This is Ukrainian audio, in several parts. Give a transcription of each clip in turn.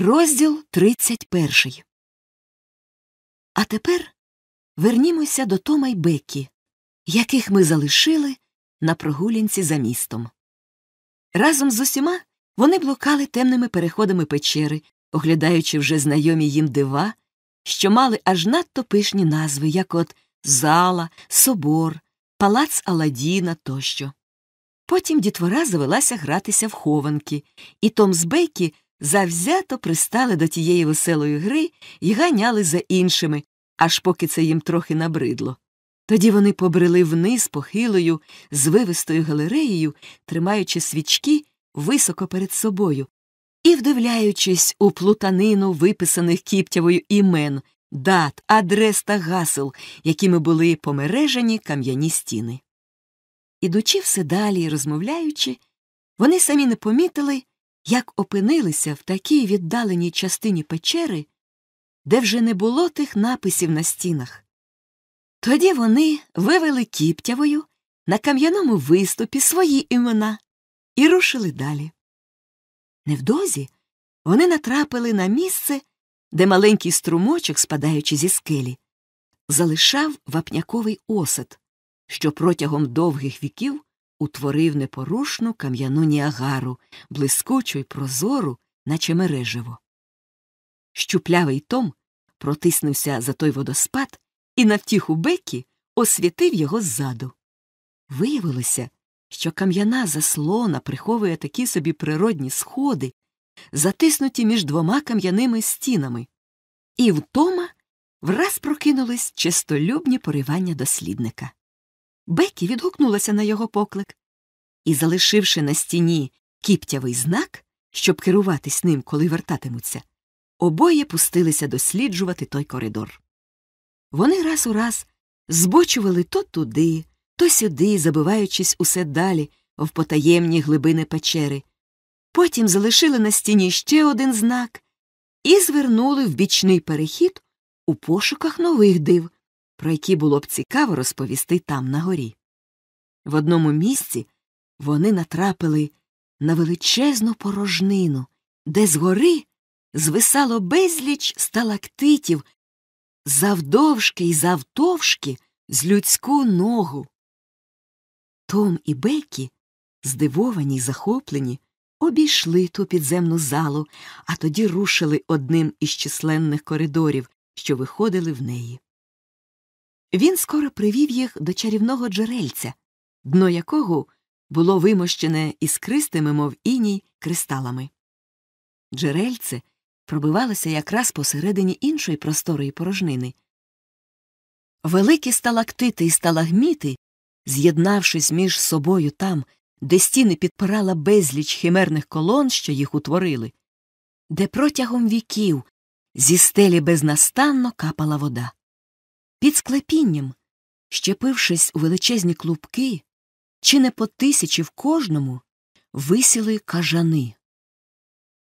Розділ 31. А тепер вернімося до Тома й Беккі, яких ми залишили на прогулянці за містом. Разом з усіма вони блукали темними переходами печери, оглядаючи вже знайомі їм дива, що мали аж надто пишні назви, як от зала, собор, палац Аладдіна тощо. Потім дітвора завелася гратися в хованки, і Том з Бейкі завзято пристали до тієї веселої гри і ганяли за іншими, аж поки це їм трохи набридло. Тоді вони побрели вниз похилою, звивистою галереєю, тримаючи свічки високо перед собою, і вдивляючись у плутанину виписаних кіптявою імен, дат, адрес та гасел, якими були помережені кам'яні стіни. Ідучи все далі і розмовляючи, вони самі не помітили, як опинилися в такій віддаленій частині печери, де вже не було тих написів на стінах. Тоді вони вивели кіптявою на кам'яному виступі свої імена і рушили далі. Невдовзі вони натрапили на місце, де маленький струмочок, спадаючи зі скелі, залишав вапняковий осад, що протягом довгих віків утворив непорушну кам'яну ніагару, блискучу й прозору, наче мереживо. Щуплявий Том протиснувся за той водоспад і на втіху Бекі освітив його ззаду. Виявилося, що кам'яна заслона приховує такі собі природні сходи, затиснуті між двома кам'яними стінами, і в Тома враз прокинулись чистолюбні поривання дослідника. Бекі відгукнулася на його поклик і, залишивши на стіні кіптявий знак, щоб керуватись ним, коли вертатимуться, обоє пустилися досліджувати той коридор. Вони раз у раз збочували то туди, то сюди, забиваючись усе далі в потаємні глибини печери, потім залишили на стіні ще один знак і звернули в бічний перехід у пошуках нових див, про які було б цікаво розповісти там на горі. В одному місці вони натрапили на величезну порожнину, де згори звисало безліч сталактитів завдовжки й завтовшки з людську ногу. Том і Бекі, здивовані й захоплені, обійшли ту підземну залу, а тоді рушили одним із численних коридорів, що виходили в неї. Він скоро привів їх до чарівного джерельця, дно якого було вимощене іскристими, мов іній, кристалами. Джерельце пробивалося якраз посередині іншої просторої порожнини. Великі сталактити і сталагміти, з'єднавшись між собою там, де стіни підпирала безліч химерних колон, що їх утворили, де протягом віків зі стелі безнастанно капала вода. Під склепінням, щепившись у величезні клубки, чи не по тисячі в кожному, висіли кажани.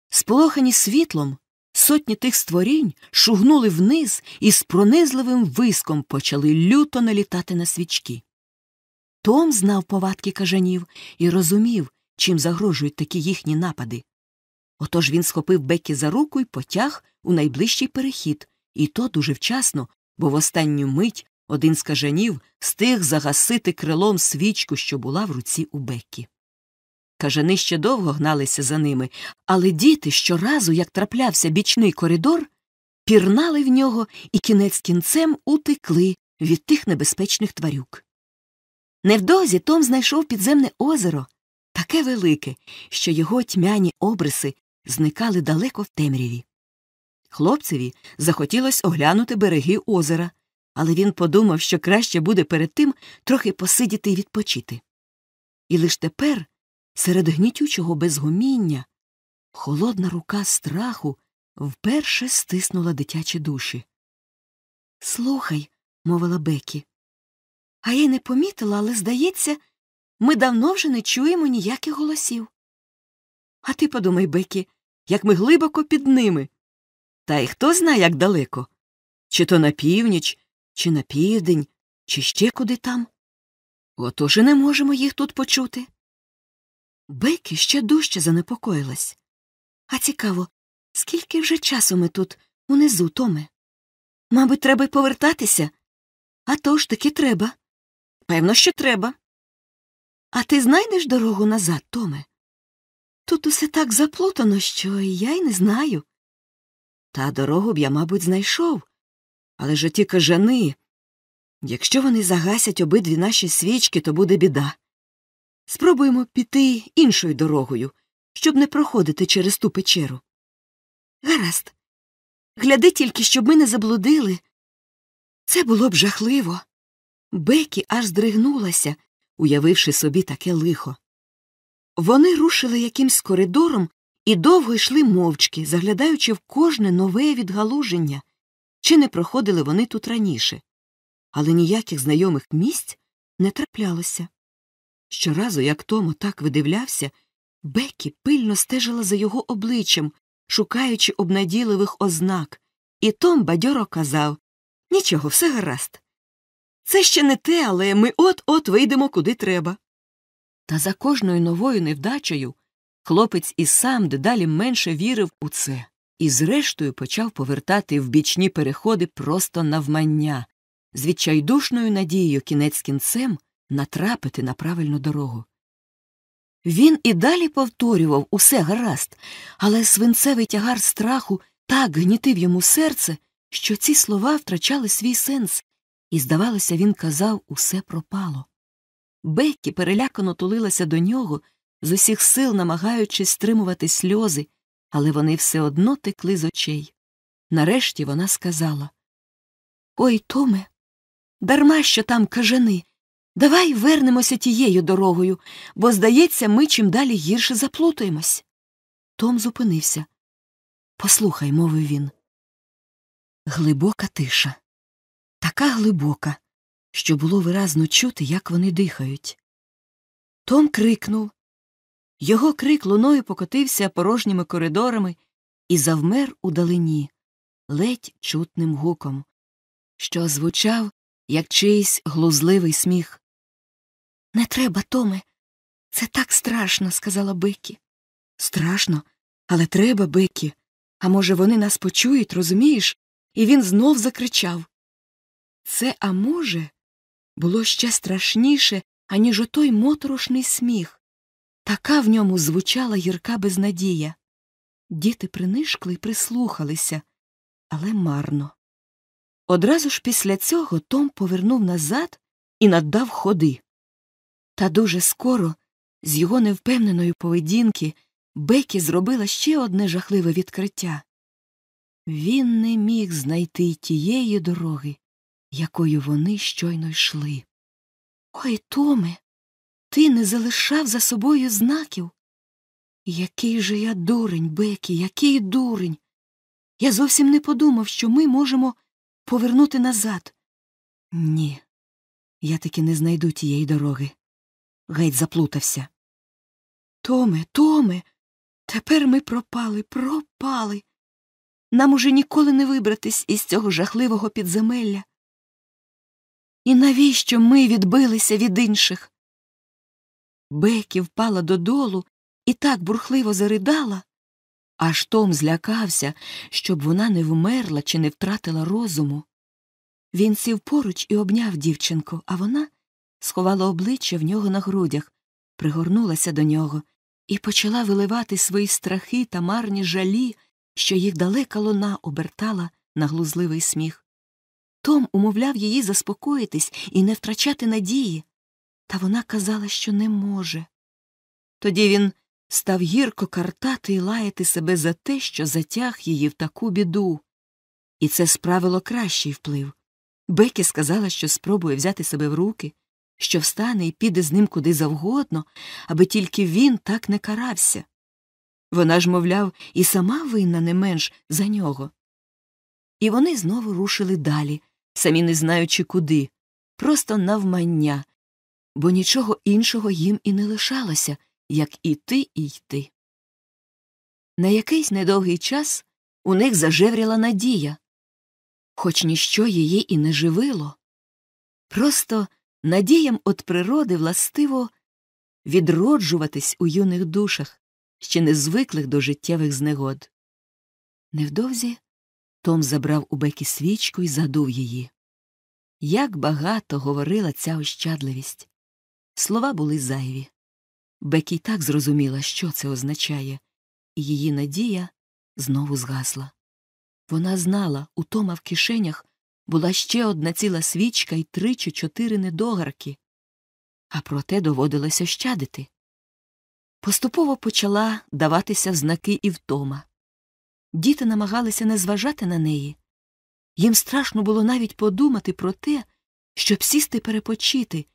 Сполохані світлом, сотні тих створінь шугнули вниз і з пронизливим виском почали люто налітати на свічки. Том знав повадки кажанів і розумів, чим загрожують такі їхні напади. Отож він схопив Бекі за руку і потяг у найближчий перехід, і то дуже вчасно, бо в останню мить один з кажанів встиг загасити крилом свічку, що була в руці у Беккі. Кажани ще довго гналися за ними, але діти щоразу, як траплявся бічний коридор, пірнали в нього і кінець кінцем утекли від тих небезпечних тварюк. Невдовзі Том знайшов підземне озеро, таке велике, що його тьмяні обриси зникали далеко в темряві. Хлопцеві захотілось оглянути береги озера, але він подумав, що краще буде перед тим трохи посидіти і відпочити. І лиш тепер, серед гнітючого безгуміння, холодна рука страху вперше стиснула дитячі душі. Слухай, мовила Бекі. А я й не помітила, але, здається, ми давно вже не чуємо ніяких голосів. А ти подумай, Бекі, як ми глибоко під ними. Та й хто знає, як далеко. Чи то на північ, чи на південь, чи ще куди там. Отож і не можемо їх тут почути. Бекі ще дужче занепокоїлась. А цікаво, Скільки вже часу ми тут унизу, Томе? Мабуть, треба й повертатися? А то ж таки треба. Певно, що треба. А ти знайдеш дорогу назад, Томе? Тут усе так заплутано, що я й не знаю. Та дорогу б я, мабуть, знайшов. Але ж ті кажани. Якщо вони загасять обидві наші свічки, то буде біда. Спробуємо піти іншою дорогою, щоб не проходити через ту печеру. Гаразд. Гляди тільки, щоб ми не заблудили. Це було б жахливо. Бекі аж здригнулася, уявивши собі таке лихо. Вони рушили якимсь коридором і довго йшли мовчки, заглядаючи в кожне нове відгалуження, чи не проходили вони тут раніше. Але ніяких знайомих місць не траплялося. Щоразу, як Томо так видивлявся, Бекі пильно стежила за його обличчям, шукаючи обнадійливих ознак, і Том бадьоро казав Нічого, все гаразд. Це ще не те, але ми от-от вийдемо куди треба. Та за кожною новою невдачею хлопець і сам дедалі менше вірив у це, і зрештою почав повертати в бічні переходи просто навмання, з відчайдушною надією кінець кінцем натрапити на правильну дорогу. Він і далі повторював усе гаразд, але свинцевий тягар страху так гнітив йому серце, що ці слова втрачали свій сенс, і, здавалося, він казав усе пропало. Беккі перелякано тулилася до нього, з усіх сил намагаючись стримувати сльози, але вони все одно текли з очей. Нарешті вона сказала Ой, Томе, дарма що там кажани. Давай вернемося тією дорогою, бо, здається, ми чим далі гірше заплутаємось. Том зупинився. Послухай, мовив він. Глибока тиша. Така глибока, що було виразно чути, як вони дихають. Том крикнув. Його крик луною покотився порожніми коридорами і завмер у далині, ледь чутним гуком, що звучав, як чийсь глузливий сміх. Не треба, Томе. Це так страшно, сказала Бекі. Страшно, але треба, Бекі. А може, вони нас почують, розумієш? І він знов закричав. Це, а може, було ще страшніше, аніж отой моторошний сміх. Така в ньому звучала гірка безнадія. Діти принишкли й прислухалися, але марно. Одразу ж після цього Том повернув назад і наддав ходи. Та дуже скоро, з його невпевненої поведінки, Бекі зробила ще одне жахливе відкриття. Він не міг знайти тієї дороги, якою вони щойно йшли. Ой, Томе, ти не залишав за собою знаків. Який же я дурень, Бекі, який дурень. Я зовсім не подумав, що ми можемо повернути назад. Ні, я таки не знайду тієї дороги. Геть заплутався. Томе, Томе, тепер ми пропали, пропали. Нам уже ніколи не вибратись із цього жахливого підземелля. І навіщо ми відбилися від інших? Бекі впала додолу і так бурхливо заридала, аж Том злякався, щоб вона не вмерла чи не втратила розуму. Він сів поруч і обняв дівчинку, а вона сховала обличчя в нього на грудях, пригорнулася до нього і почала виливати свої страхи та марні жалі, що їх далека луна обертала на глузливий сміх. Том умовляв її заспокоїтись і не втрачати надії, та вона казала, що не може. Тоді він став гірко картати і лаяти себе за те, що затяг її в таку біду. І це справило кращий вплив. Бекі сказала, що спробує взяти себе в руки, що встане і піде з ним куди завгодно, аби тільки він так не карався. Вона ж, мовляв, і сама винна не менш за нього. І вони знову рушили далі, самі не знаючи куди, просто навмання, бо нічого іншого їм і не лишалося, як іти і йти. На якийсь недовгий час у них зажевріла надія, хоч ніщо її і не живило. Просто надіям от природи властиво відроджуватись у юних душах, ще не звиклих до життєвих знегод. Невдовзі Том забрав у Бекі свічку і задув її. Як багато говорила ця ощадливість. Слова були зайві. Бекі так зрозуміла, що це означає, і її надія знову згасла. Вона знала, у Тома в кишенях була ще одна ціла свічка і три чи чотири недогарки, а проте доводилось ощадити. Поступово почала даватися знаки і втома. Діти намагалися не зважати на неї. Їм страшно було навіть подумати про те, щоб сісти перепочити,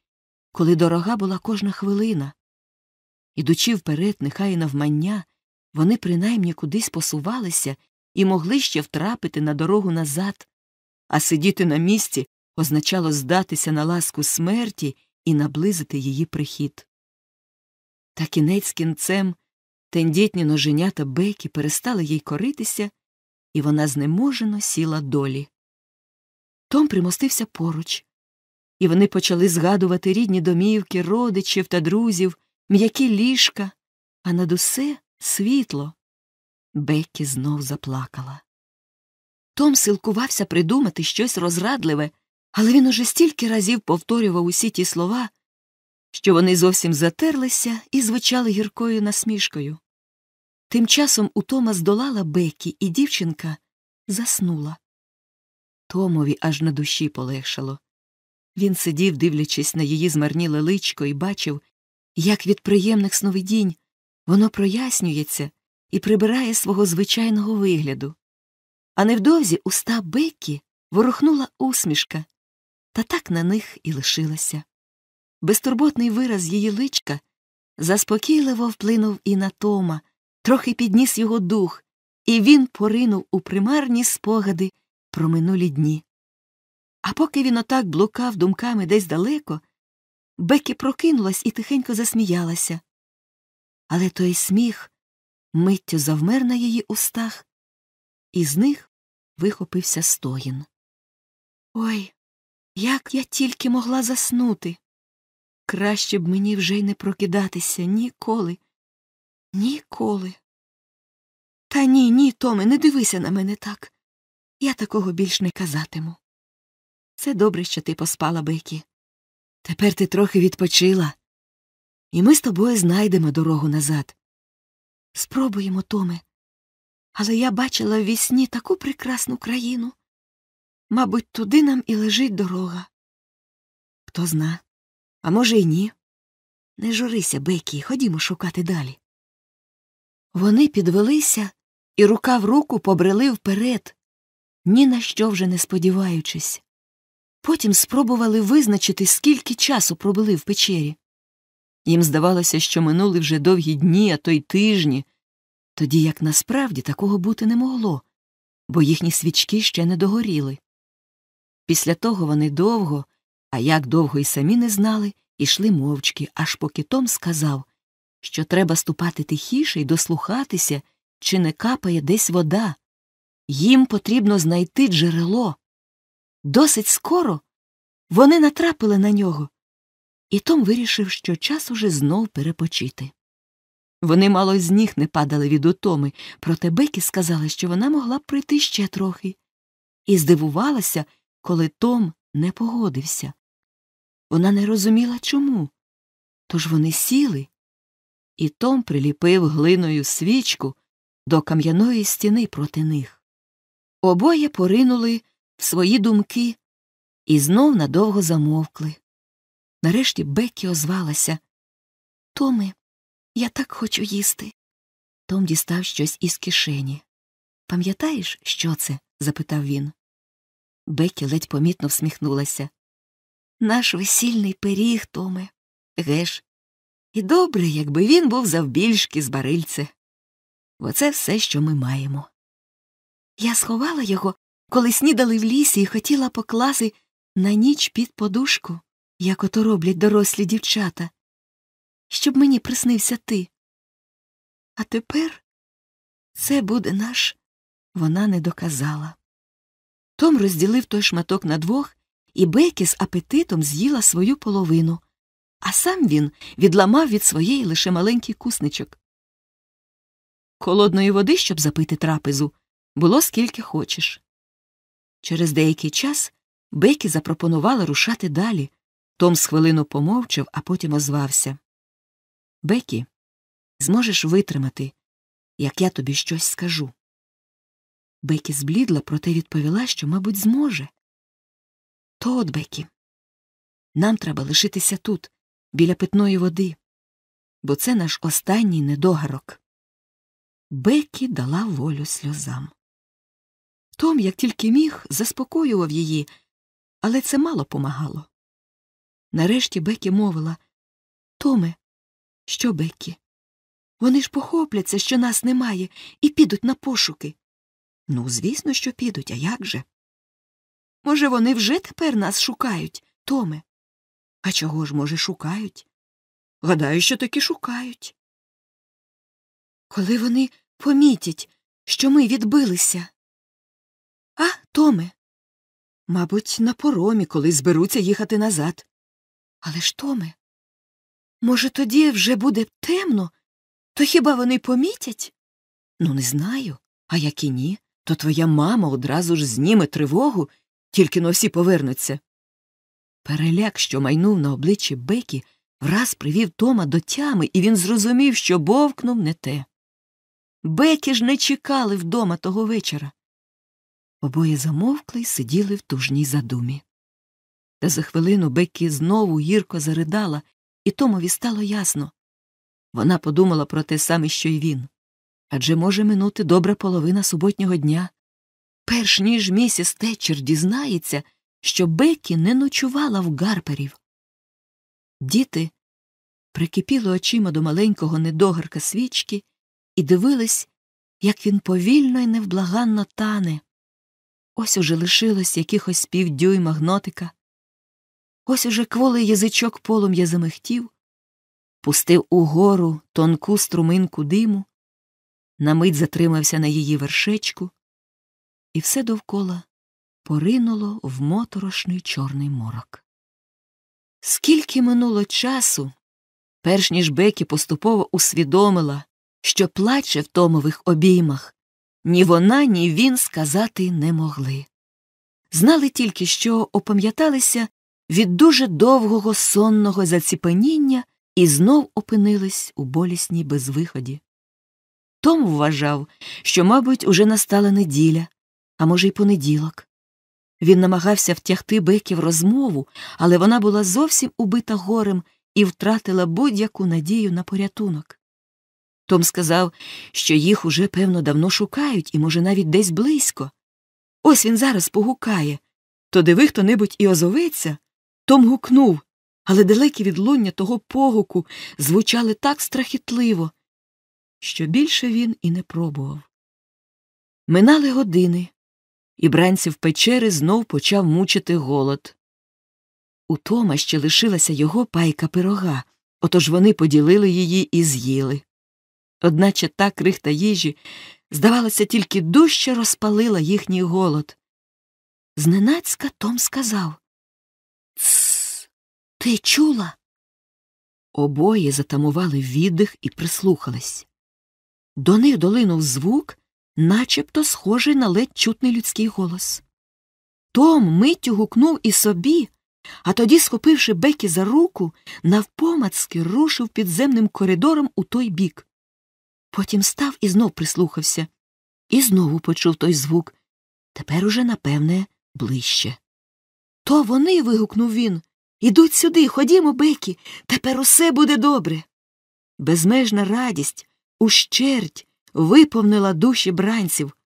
коли дорога була кожна хвилина. Ідучи вперед, нехай навмання, вони принаймні кудись посувалися і могли ще втрапити на дорогу назад, а сидіти на місці означало здатися на ласку смерті і наблизити її прихід. Та кінець кінцем тендітні ноженята Бекі перестали їй коритися, і вона знеможено сіла долі. Том примостився поруч, і вони почали згадувати рідні домівки, родичів та друзів, м'які ліжка, а над усе світло. Беккі знов заплакала. Том силкувався придумати щось розрадливе, але він уже стільки разів повторював усі ті слова, що вони зовсім затерлися і звучали гіркою насмішкою. Тим часом у Тома здолала Бекі, і дівчинка заснула. Томові аж на душі полегшало. Він сидів, дивлячись на її змарніле личко, і бачив, як від приємних сновидінь воно прояснюється і прибирає свого звичайного вигляду. А невдовзі уста Беккі ворухнула усмішка, та так на них і лишилася. Безтурботний вираз її личка заспокійливо вплинув і на Тома, трохи підніс його дух, і він поринув у примарні спогади про минулі дні. А поки він отак блукав думками десь далеко, Бекі прокинулась і тихенько засміялася. Але той сміх миттю завмер на її устах, і з них вихопився стоїн. Ой, як я тільки могла заснути. Краще б мені вже й не прокидатися ніколи, ніколи. Та ні, ні, Томе, не дивися на мене так. Я такого більш не казатиму. Це добре, що ти поспала, Бекі. Тепер ти трохи відпочила, і ми з тобою знайдемо дорогу назад. Спробуємо, Томе. Але я бачила в вісні таку прекрасну країну. Мабуть, туди нам і лежить дорога. Хто зна, а може, й ні. Не журися, Бекі, ходімо шукати далі. Вони підвелися і рука в руку побрели вперед, ні на що вже не сподіваючись. Потім спробували визначити, скільки часу пробули в печері. Їм здавалося, що минули вже довгі дні, а то й тижні, тоді як насправді такого бути не могло, бо їхні свічки ще не догоріли. Після того вони довго, а як довго й самі не знали, ішли мовчки, аж поки Том сказав, що треба ступати тихіше і дослухатися, чи не капає десь вода. Їм потрібно знайти джерело. Досить скоро вони натрапили на нього, і Том вирішив, що час уже знов перепочити. Вони мало з ніг не падали від утоми, проте Бекі сказала, що вона могла б прийти ще трохи, і здивувалася, коли Том не погодився. Вона не розуміла чому. Тож вони сіли, і Том приліпив глиною свічку до кам'яної стіни проти них. Обоє поринули свої думки і знов надовго замовкли. Нарешті Беккі озвалася Томе, я так хочу їсти. Том дістав щось із кишені. Пам'ятаєш, що це? запитав він. Бекі ледь помітно всміхнулася. Наш весільний пиріг, Томе. Геш. І добре, якби він був завбільшки з барильце. Бо це все, що ми маємо. Я сховала його, коли снідали в лісі і хотіла покласти на ніч під подушку, як ото роблять дорослі дівчата, щоб мені приснився ти. А тепер це буде наш. Вона не доказала. Том розділив той шматок на двох, і Бекі з апетитом з'їла свою половину, а сам він відламав від своєї лише маленький кусничок. Холодної води, щоб запити трапезу? було скільки хочеш. Через деякий час Бекі запропонувала рушати далі. Том з хвилину помовчав, а потім озвався. Бекі, зможеш витримати, як я тобі щось скажу. Бекі зблідла, проте відповіла, що, мабуть, зможе. То от, Бекі, нам треба лишитися тут, біля питної води, бо це наш останній недогарок. Бекі дала волю сльозам. Том, як тільки міг, заспокоював її, але це мало помагало. Нарешті Бекі мовила Томе, що Бекі? Вони ж похопляться, що нас немає, і підуть на пошуки. Ну, звісно, що підуть, а як же? Може, вони вже тепер нас шукають, Томе? А чого ж, може, шукають? Гадаю, що таки шукають. Коли вони помітять, що ми відбилися. А, Томе. Мабуть, на поромі, коли зберуться їхати назад. Але ж, Томе, може, тоді вже буде темно, то хіба вони помітять? Ну, не знаю. А як і ні, то твоя мама одразу ж зніме тривогу, тільки но всі повернуться. Переляк, що майнув на обличчі Бекі, враз привів Тома до тями, і він зрозумів, що бовкнув не те. Бекі ж не чекали вдома того вечора. Обоє замовкли й сиділи в тужній задумі. Та за хвилину Бекі знову гірко заридала, і Томові стало ясно. Вона подумала про те саме, що й він. Адже може минути добра половина суботнього дня. Перш ніж місіс Тетчер дізнається, що Бекі не ночувала в гарперів. Діти прикипіли очима до маленького недогарка свічки і дивились, як він повільно і невблаганно тане. Ось уже лишилось якихось півдюйма гнотика. Ось уже кволий язичок полум'я замихтів, пустив угору тонку струминку диму, на мить затримався на її вершечку, і все довкола поринуло в моторошний чорний морок. Скільки минуло часу, перш ніж Бекі поступово усвідомила, що плаче в Томових обіймах, ні вона, ні він сказати не могли. Знали тільки, що опам'яталися від дуже довгого сонного заціпеніння і знов опинились у болісній безвиході. Том вважав, що, мабуть, уже настала неділя, а може, й понеділок. Він намагався втягти Бекі розмову, але вона була зовсім убита горем і втратила будь-яку надію на порятунок. Том сказав, що їх уже, певно, давно шукають і, може, навіть десь близько. Ось він зараз погукає. То диви хто небудь і озоветься. Том гукнув, але далекі відлуння того погуку звучали так страхітливо, що більше він і не пробував. Минали години, і бранців печери знов почав мучити голод. У Тома ще лишилася його пайка пирога, отож вони поділили її і з'їли. Одначе та крихта їжі, здавалося, тільки дужче розпалила їхній голод. Зненацька Том сказав Тсс, ти чула? Обоє затамували віддих і прислухались. До них долинув звук, начебто схожий на ледь чутний людський голос. Том миттю гукнув і собі, а тоді, схопивши Бекі за руку, навпомацки рушив підземним коридором у той бік. Потім став і знов прислухався, і знову почув той звук. Тепер уже, напевне, ближче. То вони. вигукнув він. Ідуть сюди, ходімо, Бекі, тепер усе буде добре. Безмежна радість, ущерть виповнила душі бранців,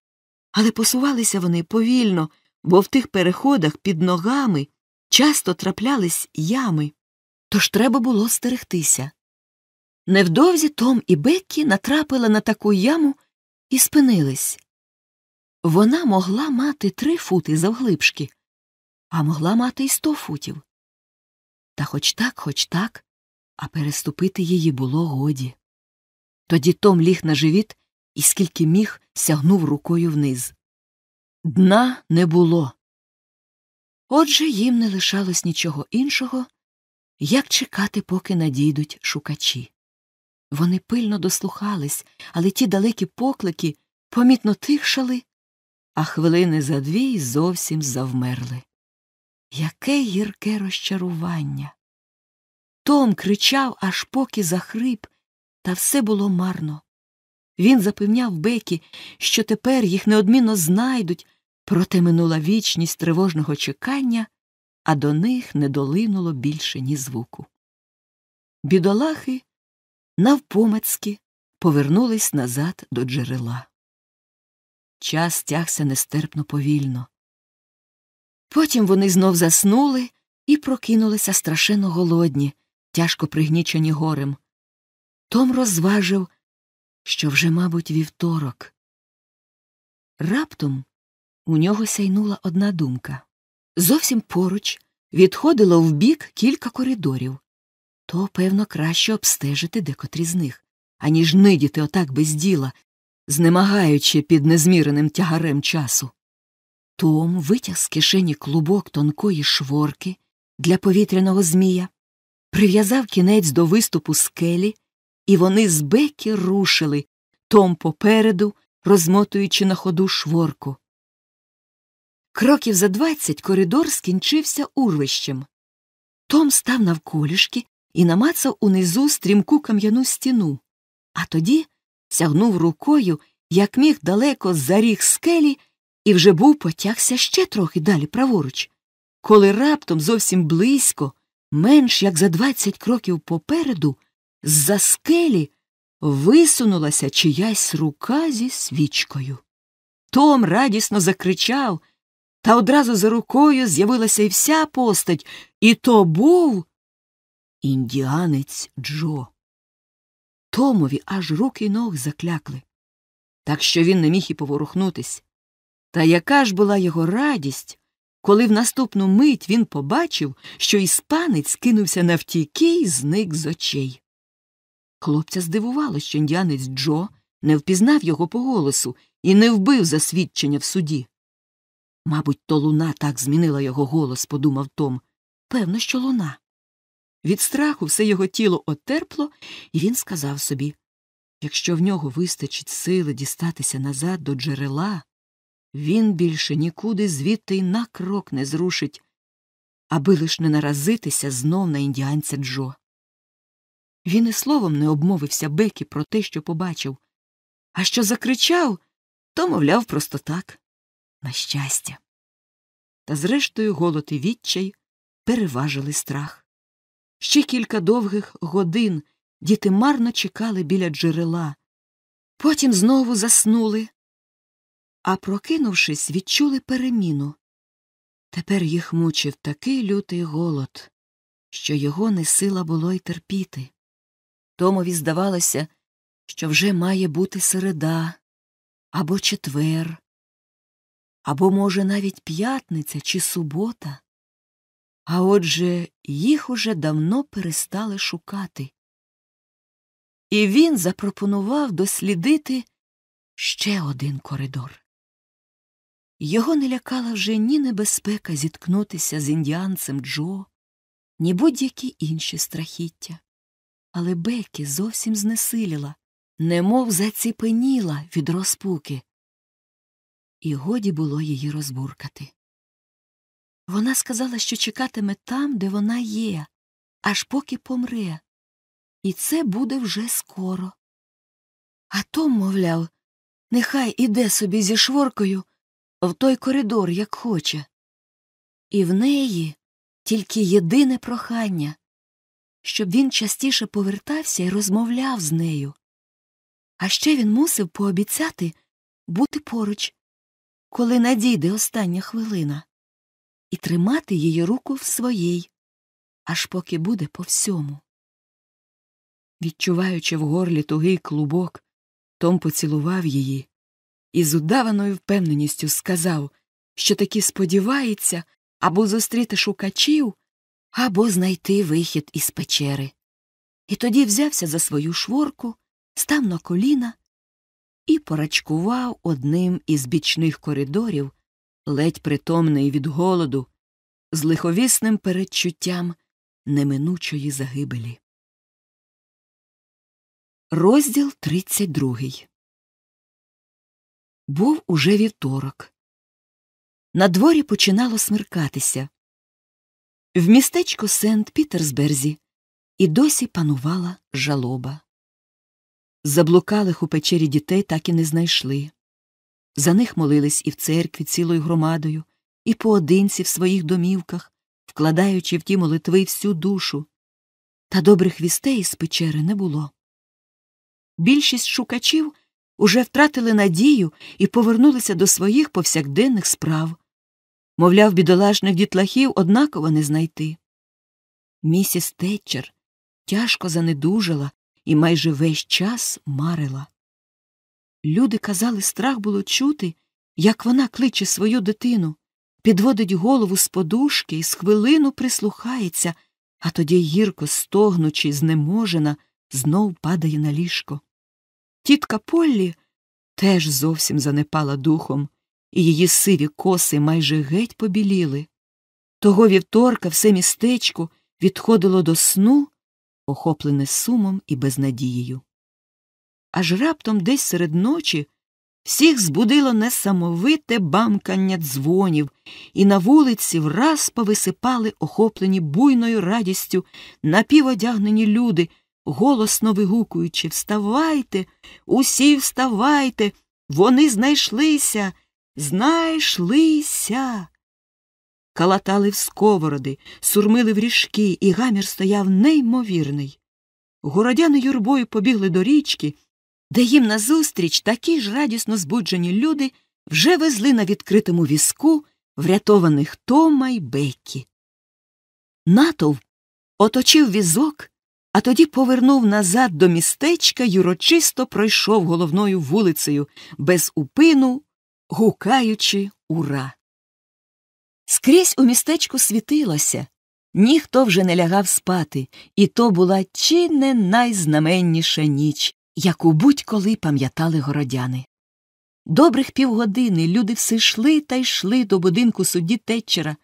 але посувалися вони повільно, бо в тих переходах під ногами часто траплялись ями, тож треба було стерегтися. Невдовзі Том і Беккі натрапили на таку яму і спинились. Вона могла мати три фути завглибшки, а могла мати й сто футів. Та хоч так, хоч так, а переступити її було годі. Тоді Том ліг на живіт і скільки міг сягнув рукою вниз. Дна не було. Отже їм не лишалось нічого іншого, як чекати, поки надійдуть шукачі. Вони пильно дослухались, але ті далекі поклики помітно тихшали а хвилини за дві зовсім завмерли. Яке гірке розчарування. Том кричав, аж поки захрип, та все було марно. Він запевняв Бекі, що тепер їх неодмінно знайдуть, проте минула вічність тривожного чекання, а до них не долинуло більше ні звуку. Бідолахи навпомацьки повернулись назад до джерела. Час тягся нестерпно повільно. Потім вони знов заснули і прокинулися страшенно голодні, тяжко пригнічені горем. Том розважив, що вже, мабуть, вівторок. Раптом у нього сяйнула одна думка. Зовсім поруч відходило вбік кілька коридорів. То, певно, краще обстежити декотрі з них, аніж нидіти отак без діла, знемагаючи під незміреним тягарем часу. Том витяг з кишені клубок тонкої шворки для повітряного змія, прив'язав кінець до виступу скелі, і вони з Бекі рушили Том попереду, розмотуючи на ходу шворку. Кроків за двадцять коридор скінчився урвищем. Том став навколішки і намацав унизу стрімку кам'яну стіну, а тоді сягнув рукою, як міг далеко за ріг скелі, і вже був потягся ще трохи далі праворуч, коли раптом зовсім близько, менш як за двадцять кроків попереду, з-за скелі висунулася чиясь рука зі свічкою. Том радісно закричав, та одразу за рукою з'явилася і вся постать, і то був індіанець Джо. Томові аж руки й ног заклякли, так що він не міг і поворухнутись. Та яка ж була його радість, коли в наступну мить він побачив, що іспанець кинувся навтіки й зник з очей. Хлопця здивувало, що індіанець Джо не впізнав його по голосу і не вбив засвідчення в суді. Мабуть, то луна так змінила його голос, подумав Том. Певно, що луна. Від страху все його тіло отерпло, і він сказав собі якщо в нього вистачить сили дістатися назад до джерела, він більше нікуди звідти й на крок не зрушить, аби лиш не наразитися знов на індіанця Джо. Він і словом не обмовився Бекі про те, що побачив, а що закричав, то, мовляв, просто так, на щастя. Та зрештою голод і відчай переважили страх. Ще кілька довгих годин діти марно чекали біля джерела, потім знову заснули, а, прокинувшись, відчули переміну. Тепер їх мучив такий лютий голод, що його не сила було й терпіти. Томові здавалося, що вже має бути середа або четвер, або, може, навіть п'ятниця чи субота. А отже, їх уже давно перестали шукати. І він запропонував дослідити ще один коридор. Його не лякала вже ні небезпека зіткнутися з індіанцем Джо, ні будь-які інші страхіття. Але Бекі зовсім знесиліла, немов заціпеніла від розпуки. І годі було її розбуркати. Вона сказала, що чекатиме там, де вона є, аж поки помре, і це буде вже скоро. А Том, мовляв, нехай іде собі зі шворкою в той коридор, як хоче. І в неї тільки єдине прохання, щоб він частіше повертався і розмовляв з нею. А ще він мусив пообіцяти бути поруч, коли надійде остання хвилина, і тримати її руку в своїй, аж поки буде по всьому. Відчуваючи в горлі тугий клубок, Том поцілував її і з удаваною впевненістю сказав, що таки сподівається або зустріти шукачів, або знайти вихід із печери. І тоді взявся за свою шворку, став на коліна і порачкував одним із бічних коридорів, ледь притомний від голоду, з лиховісним передчуттям неминучої загибелі. Розділ 32 Був уже вівторок, На дворі починало смеркатися. В містечку Сент Пітерсберзі і досі панувала жалоба. Заблукалих у печері дітей так і не знайшли. За них молились і в церкві цілою громадою, і поодинці в своїх домівках, вкладаючи в ті молитви всю душу. Та добрих вістей з печери не було. Більшість шукачів уже втратили надію і повернулися до своїх повсякденних справ. Мовляв, бідолашних дітлахів однаково не знайти. Місіс Тетчер тяжко занедужала і майже весь час марила. Люди казали, страх було чути, як вона кличе свою дитину, підводить голову з подушки і з хвилину прислухається, а тоді гірко стогнучи, знеможена, знов падає на ліжко. Тітка Поллі теж зовсім занепала духом, і її сиві коси майже геть побіліли. Того вівторка все містечко відходило до сну, охоплене сумом і безнадією. Аж раптом десь серед ночі всіх збудило несамовите бамкання дзвонів, і на вулиці враз повисипали охоплені буйною радістю напіводягнені люди, голосно вигукуючи Вставайте, усі вставайте, вони знайшлися, знайшлися. Калатали в сковороди, сурмили в ріжки, і гамір стояв неймовірний. Городяни юрбою побігли до річки, де їм назустріч такі ж радісно збуджені люди вже везли на відкритому візку врятованих Тома й Беккі. Натовп оточив візок, а тоді повернув назад до містечка й урочисто пройшов головною вулицею, без упину, гукаючи ура. Скрізь у містечку світилося, ніхто вже не лягав спати, і то була чи не найзнаменніша ніч, яку будь-коли пам'ятали городяни. Добрих півгодини люди все йшли та йшли до будинку судді Тетчера,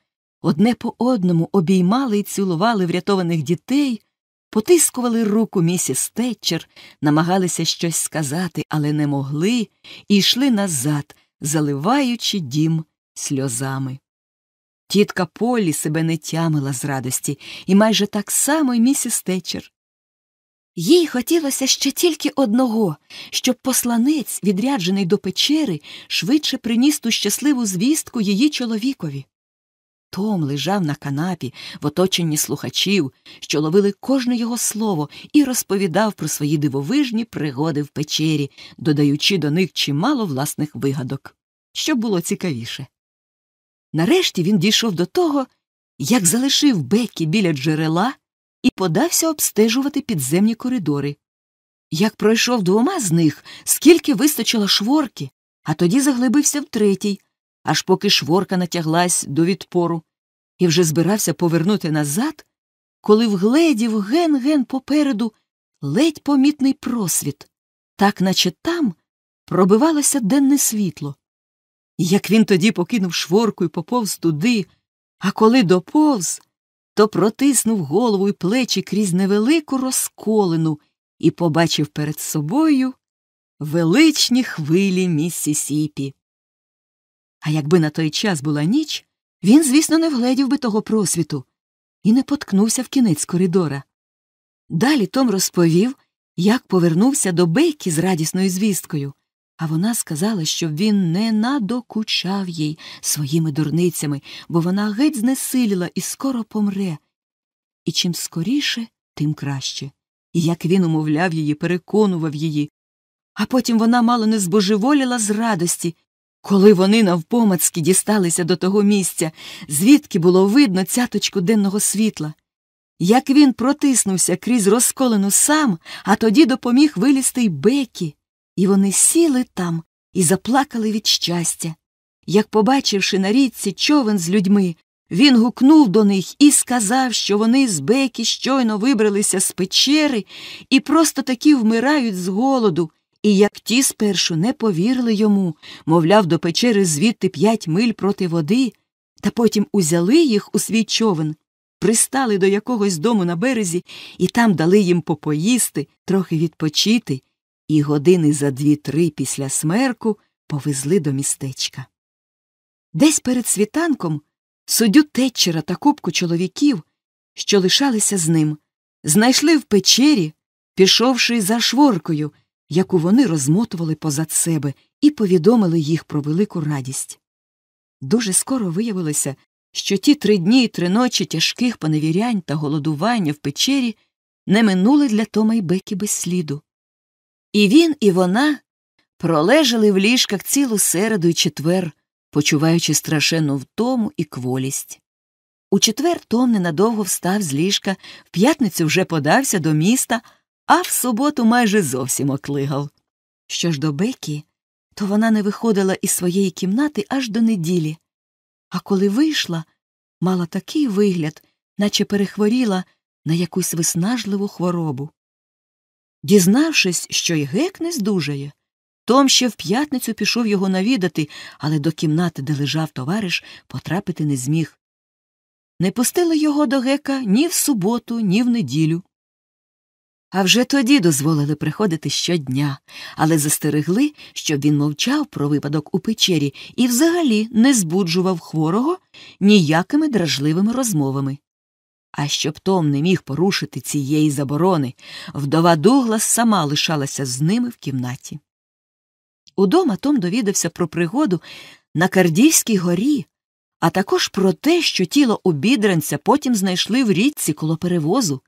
одне по одному обіймали і цілували врятованих дітей, потискували руку місіс Тетчер, намагалися щось сказати, але не могли, і йшли назад, заливаючи дім сльозами. Тітка Полі себе не тямила з радості, і майже так само й місіс Тетчер. Їй хотілося ще тільки одного, щоб посланець, відряджений до печери, швидше приніс ту щасливу звістку її чоловікові. Том лежав на канапі в оточенні слухачів, що ловили кожне його слово, і розповідав про свої дивовижні пригоди в печері, додаючи до них чимало власних вигадок, що було цікавіше. Нарешті він дійшов до того, як залишив Бекі біля джерела і подався обстежувати підземні коридори. Як пройшов двома з них, скільки вистачило шворки, а тоді заглибився в третій, аж поки шворка натяглась до відпору, і вже збирався повернути назад, коли вгледів ген-ген попереду ледь помітний просвіт, так наче там пробивалося денне світло. Як він тоді покинув шворку і поповз туди, а коли доповз, то протиснув голову і плечі крізь невелику розколину і побачив перед собою величні хвилі Міссісіпі. А якби на той час була ніч, він, звісно, не вгледів би того просвіту і не поткнувся в кінець коридора. Далі Том розповів, як повернувся до Бейкі з радісною звісткою, а вона сказала, щоб він не надокучав їй своїми дурницями, бо вона геть знесиліла і скоро помре. І чим скоріше, тим краще. І як він умовляв її, переконував її. А потім вона мало не збожеволіла з радості, коли вони навпомацьки дісталися до того місця, звідки було видно цяточку денного світла. Як він протиснувся крізь розколену сам, а тоді допоміг вилізти й Бекі, і вони сіли там і заплакали від щастя. Як, побачивши на річці човен з людьми, він гукнув до них і сказав, що вони з Бекі щойно вибралися з печери і просто таки вмирають з голоду, і як ті спершу не повірили йому, мовляв, до печери звідти п'ять миль проти води, та потім узяли їх у свій човен, пристали до якогось дому на березі і там дали їм попоїсти, трохи відпочити, і години за дві-три після смерку повезли до містечка. Десь перед світанком суддю Тетчера та кубку чоловіків, що лишалися з ним, знайшли в печері, пішовши за шворкою, яку вони розмотували позад себе, і повідомили їх про велику радість. Дуже скоро виявилося, що ті три дні і три ночі тяжких поневірянь та голодування в печері не минули для Тома й Бекі без сліду. І він, і вона пролежали в ліжках цілу середу й четвер, почуваючи страшенну втому і кволість. У четвер Том ненадовго встав з ліжка, в п'ятницю вже подався до міста, а в суботу майже зовсім оклигав. Що ж до Бекі, то вона не виходила із своєї кімнати аж до неділі, а коли вийшла, мала такий вигляд, наче перехворіла на якусь виснажливу хворобу. Дізнавшись, що й гек не здужає, Том ще в п'ятницю пішов його навідати, але до кімнати, де лежав товариш, потрапити не зміг. Не пустили його до гека ні в суботу, ні в неділю. А вже тоді дозволили приходити щодня, але застерегли, щоб він мовчав про випадок у печері і взагалі не збуджував хворого ніякими дражливими розмовами. А щоб Том не міг порушити цієї заборони, вдова Дуглас сама лишалася з ними в кімнаті. Удома Том довідався про пригоду на Кардівській горі, а також про те, що тіло обідранця потім знайшли в річці коло перевозу.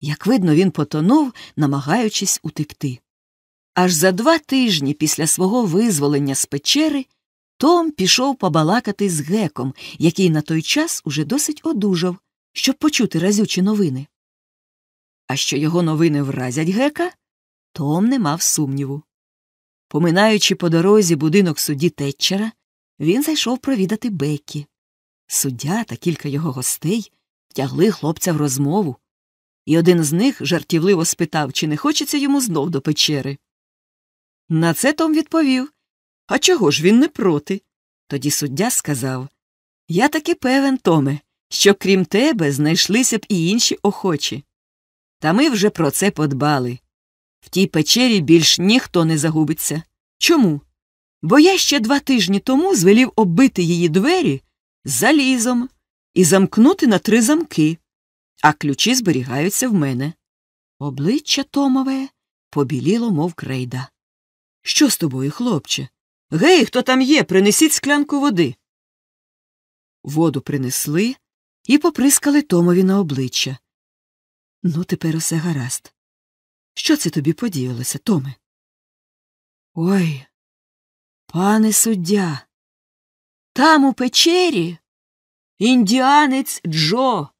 Як видно, він потонув, намагаючись утекти. Аж за два тижні після свого визволення з печери Том пішов побалакати з геком, який на той час уже досить одужав, щоб почути разючі новини. А що його новини вразять гека, Том не мав сумніву. Поминаючи по дорозі будинок судді Тетчера, він зайшов провідати Беккі. Суддя та кілька його гостей втягли хлопця в розмову, і один з них жартівливо спитав, чи не хочеться йому знов до печери. На це Том відповів А чого ж він не проти? Тоді суддя сказав Я таки певен, Томе, що крім тебе знайшлися б і інші охочі. Та ми вже про це подбали. В тій печері більш ніхто не загубиться. Чому? Бо я ще два тижні тому звелів оббити її двері залізом і замкнути на три замки, а ключі зберігаються в мене. Обличчя Томове побіліло, мов крейда. Що з тобою, хлопче? Гей, хто там є, принесіть склянку води. Воду принесли і поприскали Томові на обличчя. Ну, тепер усе гаразд. Що це тобі подіялося, Томе? Ой, пане суддя, там у печері індіанець Джо.